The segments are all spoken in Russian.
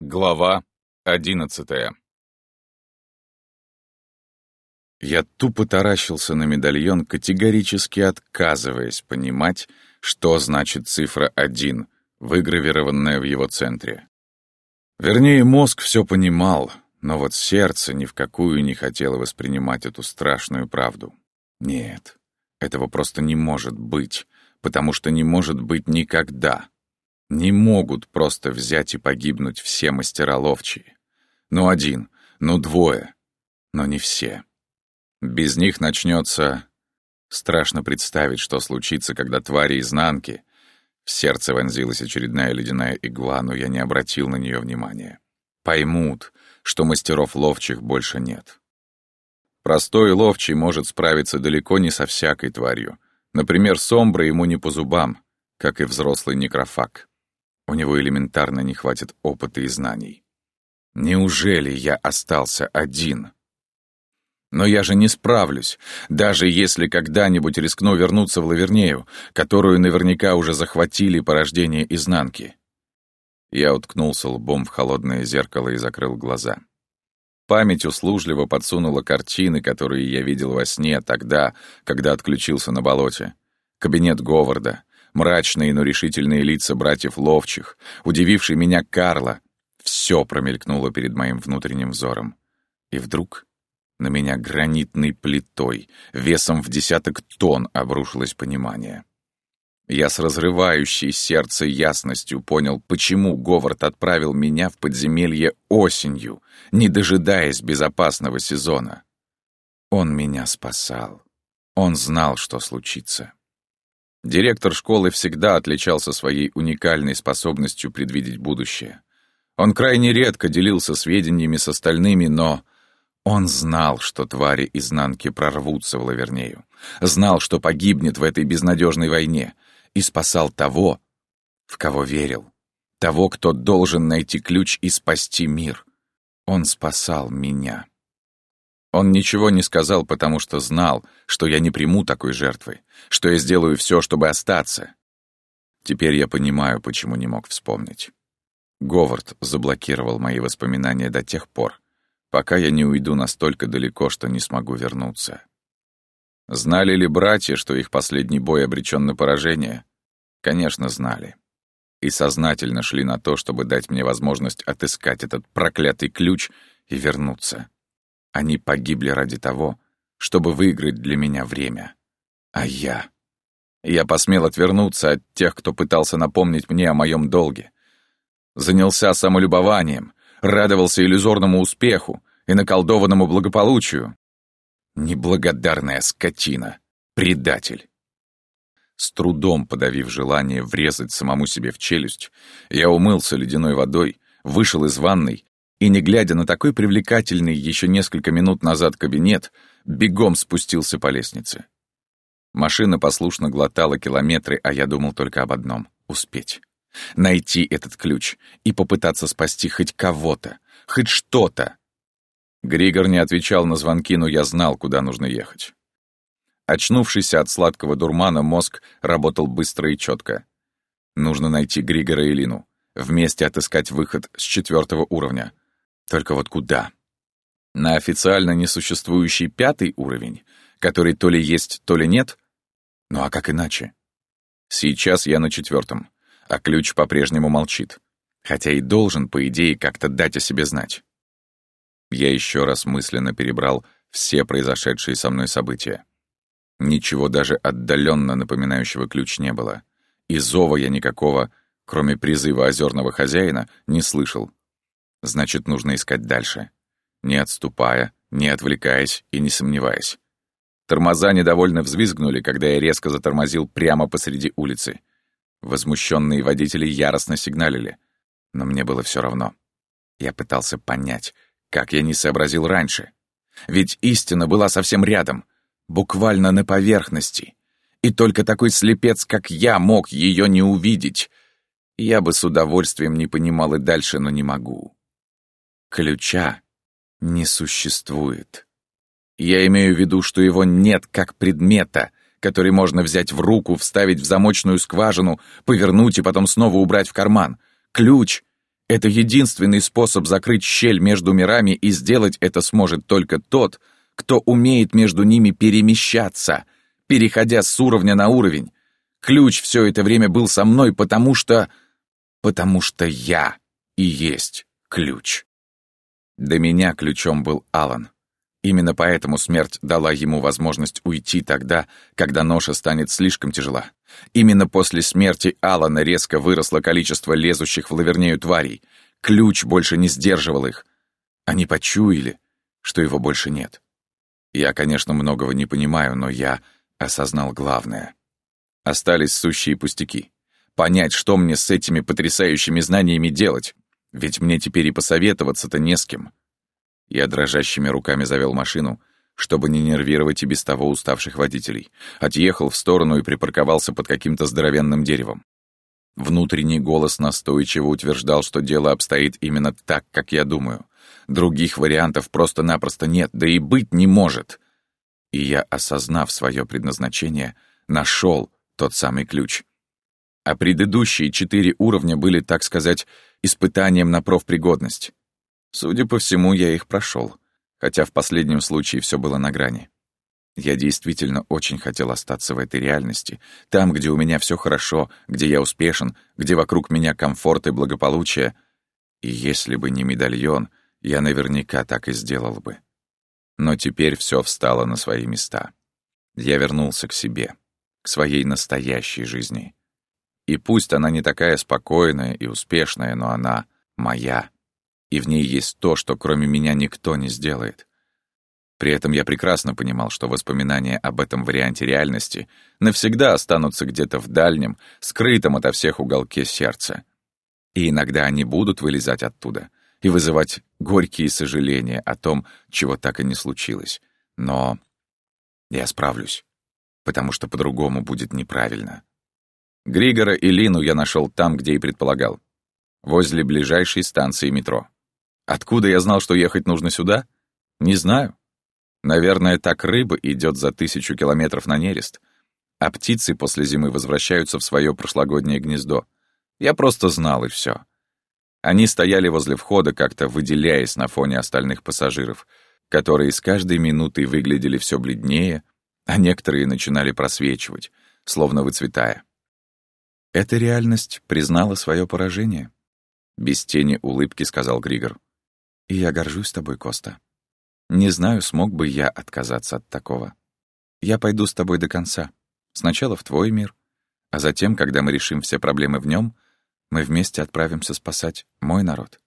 Глава одиннадцатая Я тупо таращился на медальон, категорически отказываясь понимать, что значит цифра один, выгравированная в его центре. Вернее, мозг все понимал, но вот сердце ни в какую не хотело воспринимать эту страшную правду. Нет, этого просто не может быть, потому что не может быть никогда. Не могут просто взять и погибнуть все мастера ловчие. Ну один, ну двое, но не все. Без них начнется... Страшно представить, что случится, когда твари изнанки... В сердце вонзилась очередная ледяная игла, но я не обратил на нее внимания. Поймут, что мастеров ловчих больше нет. Простой ловчий может справиться далеко не со всякой тварью. Например, сомбра ему не по зубам, как и взрослый некрофаг. У него элементарно не хватит опыта и знаний. Неужели я остался один? Но я же не справлюсь, даже если когда-нибудь рискну вернуться в Лавернею, которую наверняка уже захватили порождение изнанки. Я уткнулся лбом в холодное зеркало и закрыл глаза. Память услужливо подсунула картины, которые я видел во сне тогда, когда отключился на болоте. Кабинет Говарда, мрачные, но решительные лица братьев Ловчих, удививший меня Карла. Все промелькнуло перед моим внутренним взором. И вдруг на меня гранитной плитой, весом в десяток тонн обрушилось понимание. Я с разрывающей сердце ясностью понял, почему Говард отправил меня в подземелье осенью, не дожидаясь безопасного сезона. Он меня спасал. Он знал, что случится. Директор школы всегда отличался своей уникальной способностью предвидеть будущее. Он крайне редко делился сведениями с остальными, но он знал, что твари изнанки прорвутся в Лавернею, знал, что погибнет в этой безнадежной войне, и спасал того, в кого верил, того, кто должен найти ключ и спасти мир. Он спасал меня. Он ничего не сказал, потому что знал, что я не приму такой жертвы, что я сделаю все, чтобы остаться. Теперь я понимаю, почему не мог вспомнить. Говард заблокировал мои воспоминания до тех пор, пока я не уйду настолько далеко, что не смогу вернуться. Знали ли братья, что их последний бой обречен на поражение? Конечно, знали. И сознательно шли на то, чтобы дать мне возможность отыскать этот проклятый ключ и вернуться. Они погибли ради того, чтобы выиграть для меня время. А я... Я посмел отвернуться от тех, кто пытался напомнить мне о моем долге. Занялся самолюбованием, радовался иллюзорному успеху и наколдованному благополучию. Неблагодарная скотина, предатель. С трудом подавив желание врезать самому себе в челюсть, я умылся ледяной водой, вышел из ванной и, не глядя на такой привлекательный еще несколько минут назад кабинет, бегом спустился по лестнице. Машина послушно глотала километры, а я думал только об одном — успеть. Найти этот ключ и попытаться спасти хоть кого-то, хоть что-то. Григор не отвечал на звонки, но я знал, куда нужно ехать. Очнувшийся от сладкого дурмана, мозг работал быстро и четко. Нужно найти Григора и Лину, вместе отыскать выход с четвертого уровня, только вот куда? На официально несуществующий пятый уровень, который то ли есть, то ли нет? Ну а как иначе? Сейчас я на четвертом, а ключ по-прежнему молчит, хотя и должен, по идее, как-то дать о себе знать. Я еще раз мысленно перебрал все произошедшие со мной события. Ничего даже отдаленно напоминающего ключ не было. И зова я никакого, кроме призыва озерного хозяина, не слышал. Значит, нужно искать дальше. Не отступая, не отвлекаясь и не сомневаясь. Тормоза недовольно взвизгнули, когда я резко затормозил прямо посреди улицы. Возмущенные водители яростно сигналили. Но мне было все равно. Я пытался понять, как я не сообразил раньше. Ведь истина была совсем рядом, буквально на поверхности. И только такой слепец, как я, мог ее не увидеть. Я бы с удовольствием не понимал и дальше, но не могу. Ключа не существует. Я имею в виду, что его нет как предмета, который можно взять в руку, вставить в замочную скважину, повернуть и потом снова убрать в карман. Ключ — Это единственный способ закрыть щель между мирами, и сделать это сможет только тот, кто умеет между ними перемещаться, переходя с уровня на уровень. Ключ все это время был со мной, потому что... потому что я и есть ключ. До меня ключом был Алан. Именно поэтому смерть дала ему возможность уйти тогда, когда ноша станет слишком тяжела. Именно после смерти Алана резко выросло количество лезущих в лавернею тварей. Ключ больше не сдерживал их. Они почуяли, что его больше нет. Я, конечно, многого не понимаю, но я осознал главное. Остались сущие пустяки. Понять, что мне с этими потрясающими знаниями делать. Ведь мне теперь и посоветоваться-то не с кем. Я дрожащими руками завел машину, чтобы не нервировать и без того уставших водителей. Отъехал в сторону и припарковался под каким-то здоровенным деревом. Внутренний голос настойчиво утверждал, что дело обстоит именно так, как я думаю. Других вариантов просто-напросто нет, да и быть не может. И я, осознав свое предназначение, нашел тот самый ключ. А предыдущие четыре уровня были, так сказать, испытанием на профпригодность. Судя по всему, я их прошел, хотя в последнем случае все было на грани. Я действительно очень хотел остаться в этой реальности, там, где у меня все хорошо, где я успешен, где вокруг меня комфорт и благополучие. И если бы не медальон, я наверняка так и сделал бы. Но теперь все встало на свои места. Я вернулся к себе, к своей настоящей жизни. И пусть она не такая спокойная и успешная, но она моя и в ней есть то, что кроме меня никто не сделает. При этом я прекрасно понимал, что воспоминания об этом варианте реальности навсегда останутся где-то в дальнем, скрытом ото всех уголке сердца. И иногда они будут вылезать оттуда и вызывать горькие сожаления о том, чего так и не случилось. Но я справлюсь, потому что по-другому будет неправильно. Григора и Лину я нашел там, где и предполагал, возле ближайшей станции метро. Откуда я знал, что ехать нужно сюда? Не знаю. Наверное, так рыба идет за тысячу километров на нерест, а птицы после зимы возвращаются в свое прошлогоднее гнездо. Я просто знал, и все. Они стояли возле входа, как-то выделяясь на фоне остальных пассажиров, которые с каждой минутой выглядели все бледнее, а некоторые начинали просвечивать, словно выцветая. Эта реальность признала свое поражение. Без тени улыбки сказал Григор. И я горжусь тобой, Коста. Не знаю, смог бы я отказаться от такого. Я пойду с тобой до конца. Сначала в твой мир, а затем, когда мы решим все проблемы в нем, мы вместе отправимся спасать мой народ.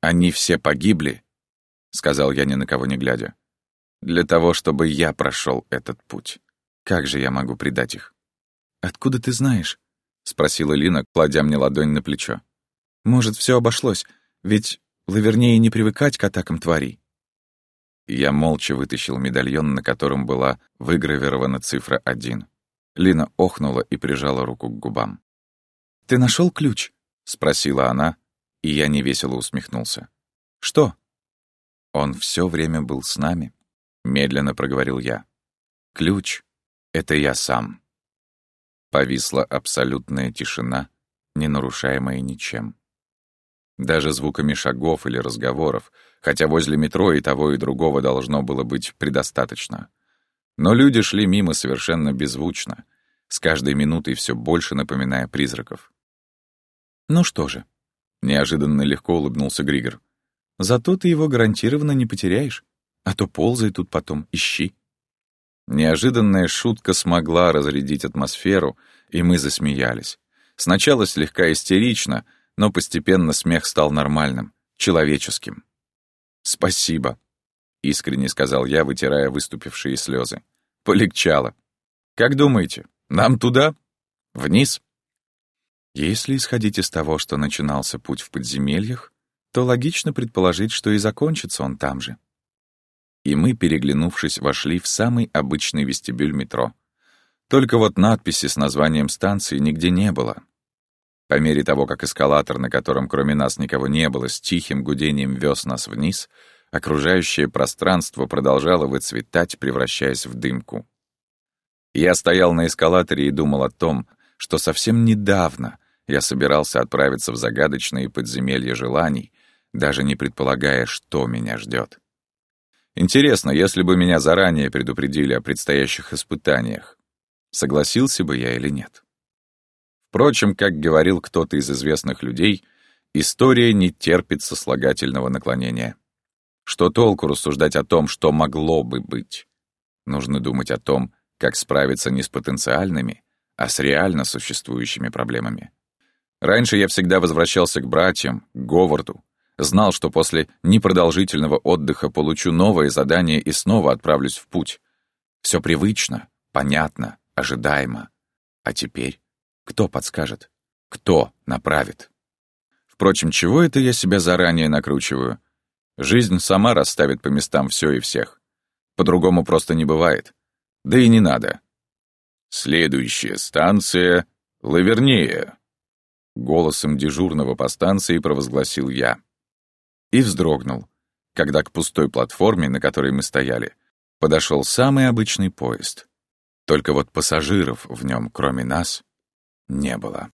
Они все погибли, — сказал я ни на кого не глядя, — для того, чтобы я прошел этот путь. Как же я могу предать их? «Откуда ты знаешь?» — спросила Лина, кладя мне ладонь на плечо. «Может, все обошлось, ведь Лавернее не привыкать к атакам тварей. Я молча вытащил медальон, на котором была выгравирована цифра один. Лина охнула и прижала руку к губам. «Ты нашел ключ?» — спросила она, и я невесело усмехнулся. «Что?» «Он все время был с нами», — медленно проговорил я. «Ключ — это я сам». Повисла абсолютная тишина, не нарушаемая ничем даже звуками шагов или разговоров, хотя возле метро и того, и другого должно было быть предостаточно. Но люди шли мимо совершенно беззвучно, с каждой минутой все больше напоминая призраков. «Ну что же», — неожиданно легко улыбнулся Григор, «зато ты его гарантированно не потеряешь, а то ползай тут потом, ищи». Неожиданная шутка смогла разрядить атмосферу, и мы засмеялись. Сначала слегка истерично — но постепенно смех стал нормальным, человеческим. «Спасибо», — искренне сказал я, вытирая выступившие слезы. «Полегчало. Как думаете, нам туда? Вниз?» Если исходить из того, что начинался путь в подземельях, то логично предположить, что и закончится он там же. И мы, переглянувшись, вошли в самый обычный вестибюль метро. Только вот надписи с названием станции нигде не было, по мере того, как эскалатор, на котором кроме нас никого не было, с тихим гудением вез нас вниз, окружающее пространство продолжало выцветать, превращаясь в дымку. Я стоял на эскалаторе и думал о том, что совсем недавно я собирался отправиться в загадочные подземелья желаний, даже не предполагая, что меня ждет. Интересно, если бы меня заранее предупредили о предстоящих испытаниях, согласился бы я или нет? Впрочем, как говорил кто-то из известных людей, история не терпит сослагательного наклонения. Что толку рассуждать о том, что могло бы быть? Нужно думать о том, как справиться не с потенциальными, а с реально существующими проблемами. Раньше я всегда возвращался к братьям, к Говарду, знал, что после непродолжительного отдыха получу новое задание и снова отправлюсь в путь. Все привычно, понятно, ожидаемо. А теперь кто подскажет? Кто направит? Впрочем, чего это я себя заранее накручиваю? Жизнь сама расставит по местам все и всех. По-другому просто не бывает. Да и не надо. Следующая станция — Лавернея. Голосом дежурного по станции провозгласил я. И вздрогнул, когда к пустой платформе, на которой мы стояли, подошел самый обычный поезд. Только вот пассажиров в нем, кроме нас, не было.